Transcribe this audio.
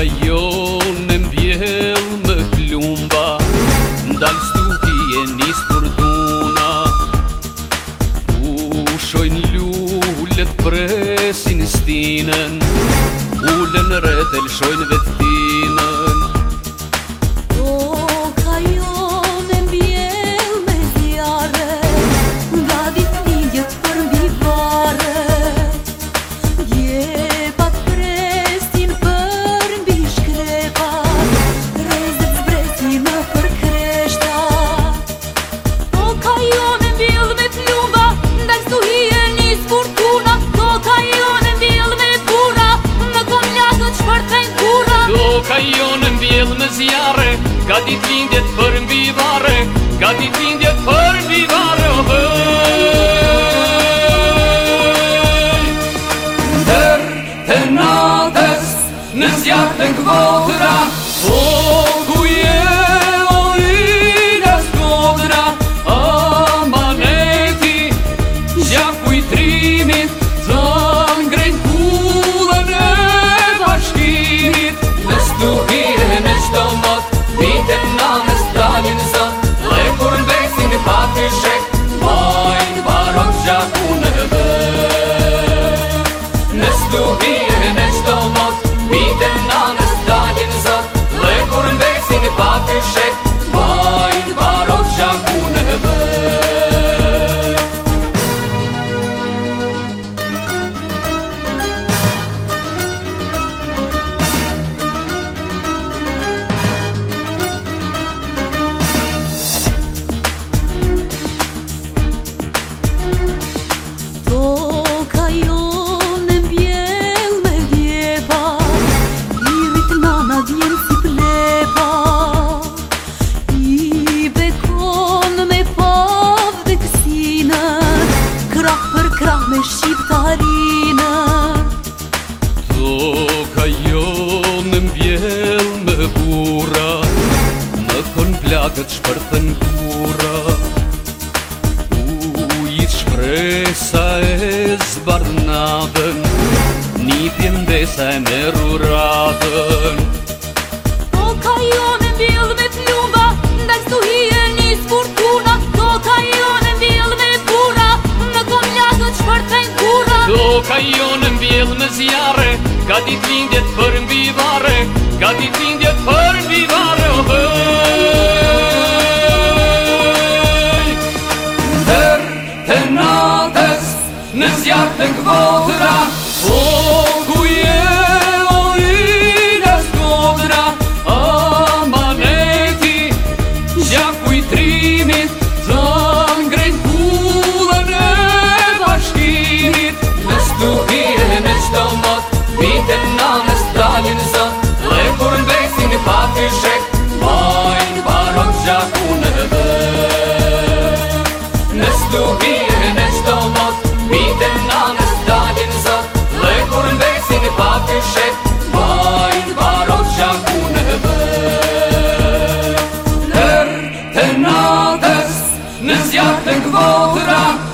Ta jo në mbjell më klumba Ndal stupi e njës për duna U shojnë lullet presin stinen Ullën rëtel shojnë vetin Koka jonë në bjellë në zjarë Ka ditë lindjet për mbi varë Ka ditë lindjet për mbi varë O hë Dërë të natës Në zjarë të këvotëra O shqiptarina Toka jo në mbjell me bura Më kon plakët shpërthën bura U i shpresa e zbarnatën Një pjendesa e meruradën Toka po jo në mbjell me bura zjarë Ka dit lindjet për mbi vare Ka dit lindjet për mbi vare oh, hey. Dherë të natës Në zjarë të këvotëra oh, jak ten kwotra